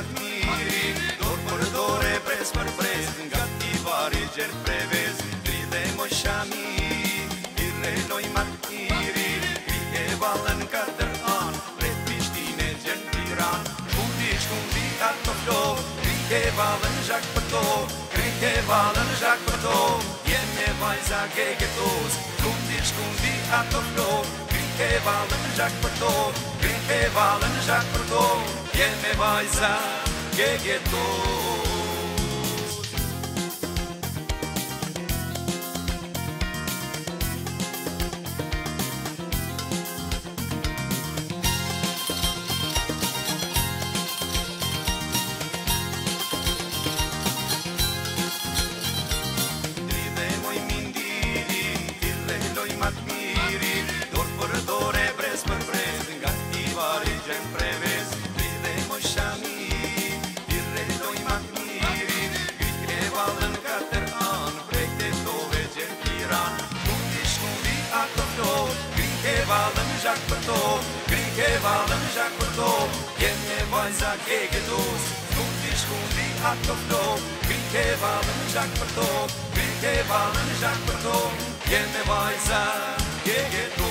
gjak miri Dor për dore, pres për pres Nga ti bari gjerë prevez Kri dhe më shami I renoj martiri Kri e valën katër an Pre pishtine gjerë tiran Kundi shkundi ta të flo Kri e valën gjak për to Kri e valën gjak për to Jene vajza ke getos Kundi shkundi ta të Kri e valën gjak për to Kri e valën gjak për to ¿Quién me va a que que é todo? ke valen jak pto kri ke valen jak pto jene moj za ke gedos gut hat doch do kri ke valen jak pto kri ke valen jak